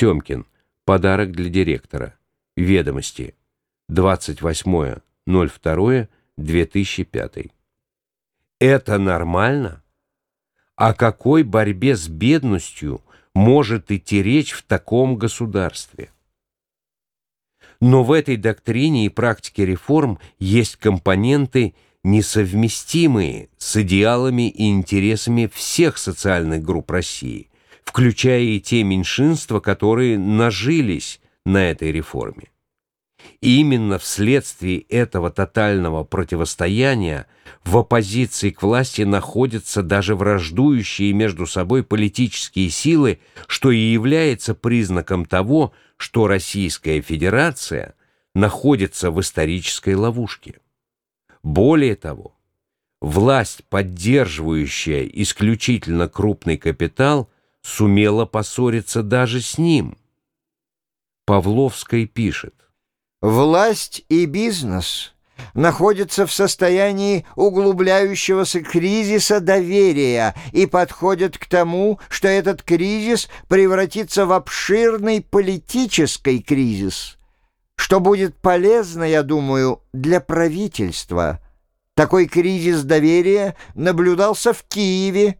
Тёмкин. Подарок для директора. Ведомости. 28.02.2005. Это нормально? О какой борьбе с бедностью может идти речь в таком государстве? Но в этой доктрине и практике реформ есть компоненты, несовместимые с идеалами и интересами всех социальных групп России, включая и те меньшинства, которые нажились на этой реформе. И именно вследствие этого тотального противостояния в оппозиции к власти находятся даже враждующие между собой политические силы, что и является признаком того, что Российская Федерация находится в исторической ловушке. Более того, власть, поддерживающая исключительно крупный капитал, сумела поссориться даже с ним. Павловский пишет. Власть и бизнес находятся в состоянии углубляющегося кризиса доверия и подходят к тому, что этот кризис превратится в обширный политический кризис, что будет полезно, я думаю, для правительства. Такой кризис доверия наблюдался в Киеве.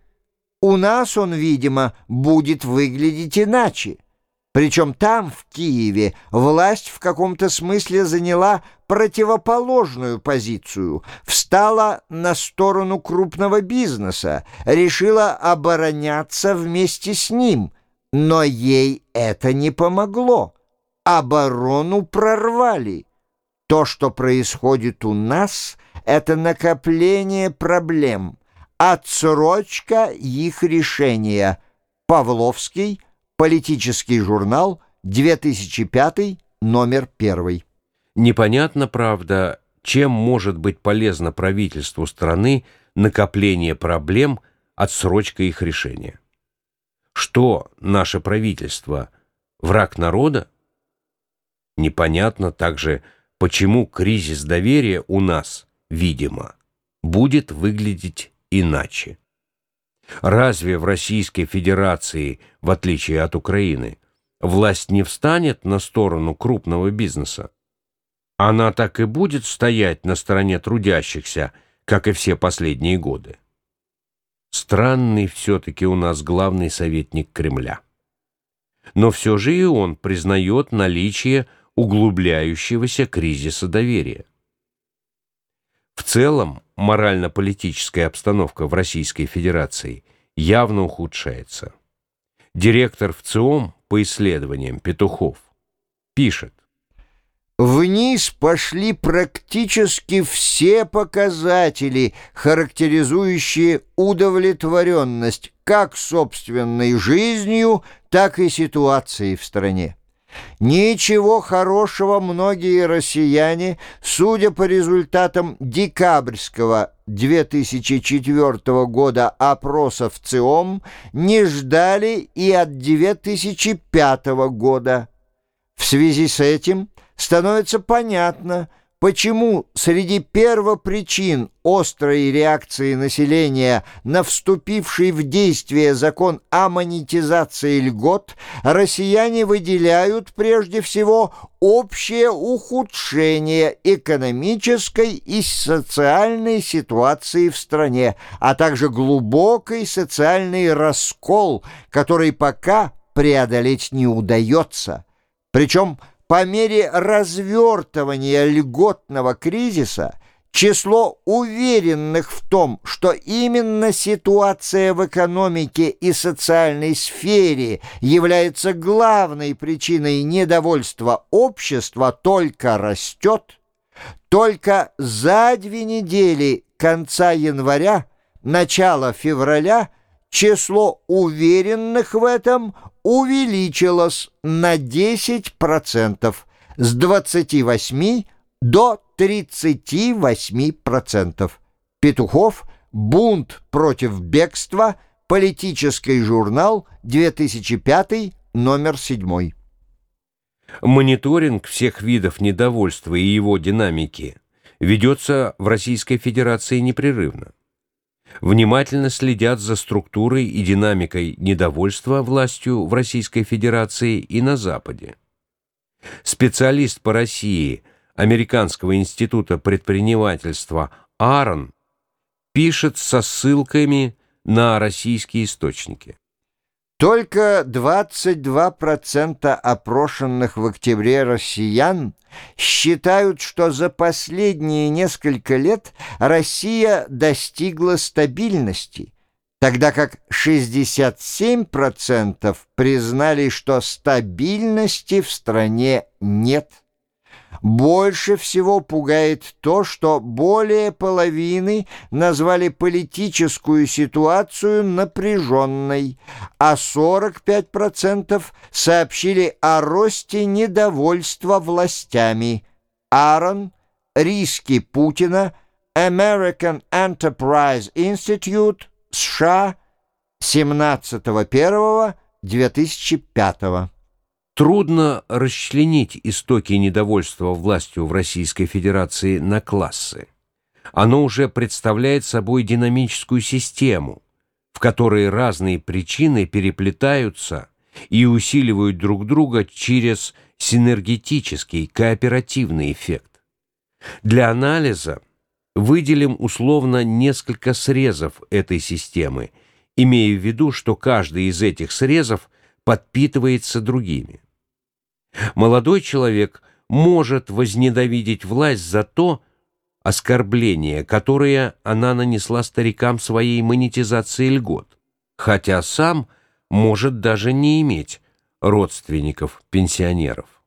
У нас он, видимо, будет выглядеть иначе. Причем там, в Киеве, власть в каком-то смысле заняла противоположную позицию, встала на сторону крупного бизнеса, решила обороняться вместе с ним, но ей это не помогло. Оборону прорвали. То, что происходит у нас, это накопление проблем, отсрочка их решения. Павловский – Политический журнал, 2005, номер 1. Непонятно, правда, чем может быть полезно правительству страны накопление проблем, отсрочка их решения. Что наше правительство – враг народа? Непонятно также, почему кризис доверия у нас, видимо, будет выглядеть иначе. Разве в Российской Федерации, в отличие от Украины, власть не встанет на сторону крупного бизнеса? Она так и будет стоять на стороне трудящихся, как и все последние годы. Странный все-таки у нас главный советник Кремля. Но все же и он признает наличие углубляющегося кризиса доверия. В целом, морально-политическая обстановка в Российской Федерации явно ухудшается. Директор ВЦИОМ по исследованиям Петухов пишет, Вниз пошли практически все показатели, характеризующие удовлетворенность как собственной жизнью, так и ситуацией в стране. Ничего хорошего многие россияне, судя по результатам декабрьского 2004 года опроса в ЦИОМ, не ждали и от 2005 года. В связи с этим становится понятно – Почему среди первопричин острой реакции населения на вступивший в действие закон о монетизации льгот россияне выделяют прежде всего общее ухудшение экономической и социальной ситуации в стране, а также глубокий социальный раскол, который пока преодолеть не удается. Причем по мере развертывания льготного кризиса число уверенных в том, что именно ситуация в экономике и социальной сфере является главной причиной недовольства общества, только растет, только за две недели конца января, начала февраля число уверенных в этом увеличилось на 10% с 28 до 38%. Петухов «Бунт против бегства», политический журнал, 2005, номер 7. Мониторинг всех видов недовольства и его динамики ведется в Российской Федерации непрерывно. Внимательно следят за структурой и динамикой недовольства властью в Российской Федерации и на Западе. Специалист по России Американского института предпринимательства Аарон пишет со ссылками на российские источники. Только 22% опрошенных в октябре россиян считают, что за последние несколько лет Россия достигла стабильности, тогда как 67% признали, что стабильности в стране нет. Больше всего пугает то, что более половины назвали политическую ситуацию напряженной, а 45% сообщили о росте недовольства властями. Аарон, риски Путина, American Enterprise Institute, США, 17.01.2005 Трудно расчленить истоки недовольства властью в Российской Федерации на классы. Оно уже представляет собой динамическую систему, в которой разные причины переплетаются и усиливают друг друга через синергетический, кооперативный эффект. Для анализа выделим условно несколько срезов этой системы, имея в виду, что каждый из этих срезов подпитывается другими. Молодой человек может возненавидеть власть за то оскорбление, которое она нанесла старикам своей монетизации льгот, хотя сам может даже не иметь родственников-пенсионеров.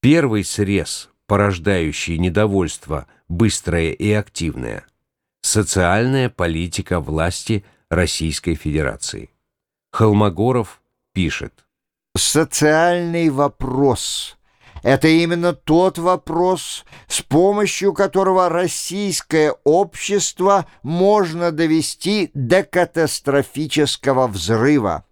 Первый срез, порождающий недовольство, быстрое и активное – социальная политика власти Российской Федерации. Холмогоров пишет – социальный вопрос. Это именно тот вопрос, с помощью которого российское общество можно довести до катастрофического взрыва.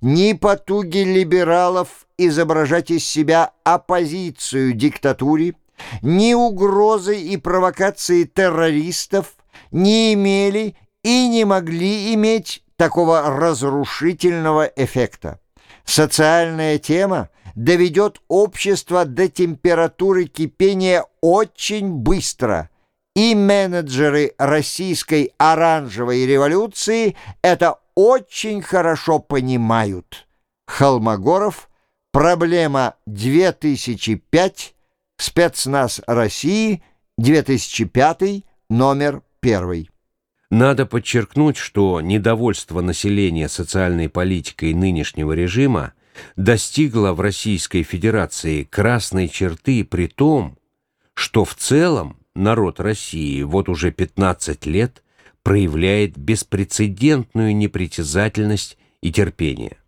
Ни потуги либералов изображать из себя оппозицию диктатуре, ни угрозы и провокации террористов не имели и не могли иметь такого разрушительного эффекта. Социальная тема доведет общество до температуры кипения очень быстро, и менеджеры российской оранжевой революции это очень хорошо понимают. Холмогоров, проблема 2005, спецназ России, 2005, номер 1. Надо подчеркнуть, что недовольство населения социальной политикой нынешнего режима достигло в Российской Федерации красной черты при том, что в целом народ России вот уже 15 лет проявляет беспрецедентную непритязательность и терпение.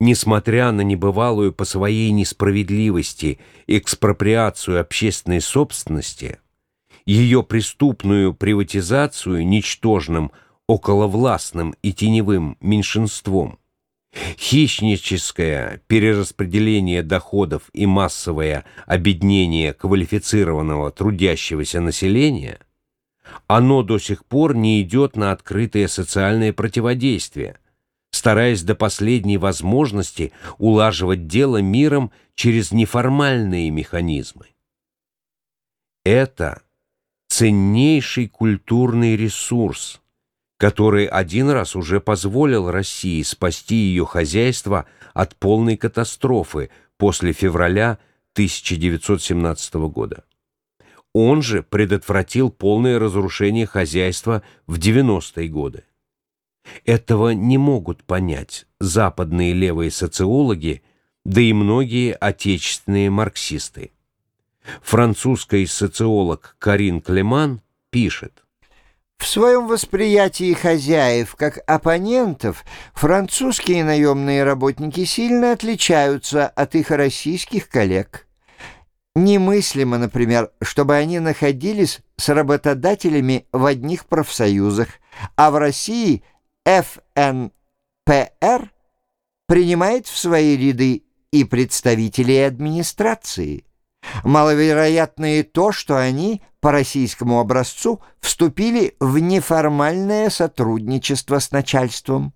Несмотря на небывалую по своей несправедливости экспроприацию общественной собственности – ее преступную приватизацию ничтожным, околовластным и теневым меньшинством, хищническое перераспределение доходов и массовое обеднение квалифицированного трудящегося населения, оно до сих пор не идет на открытое социальное противодействие, стараясь до последней возможности улаживать дело миром через неформальные механизмы. Это ценнейший культурный ресурс, который один раз уже позволил России спасти ее хозяйство от полной катастрофы после февраля 1917 года. Он же предотвратил полное разрушение хозяйства в 90-е годы. Этого не могут понять западные левые социологи, да и многие отечественные марксисты. Французский социолог Карин Клеман пишет, в своем восприятии хозяев как оппонентов французские наемные работники сильно отличаются от их российских коллег. Немыслимо, например, чтобы они находились с работодателями в одних профсоюзах, а в России ФНПР принимает в свои ряды и представителей администрации. Маловероятно и то, что они по российскому образцу вступили в неформальное сотрудничество с начальством.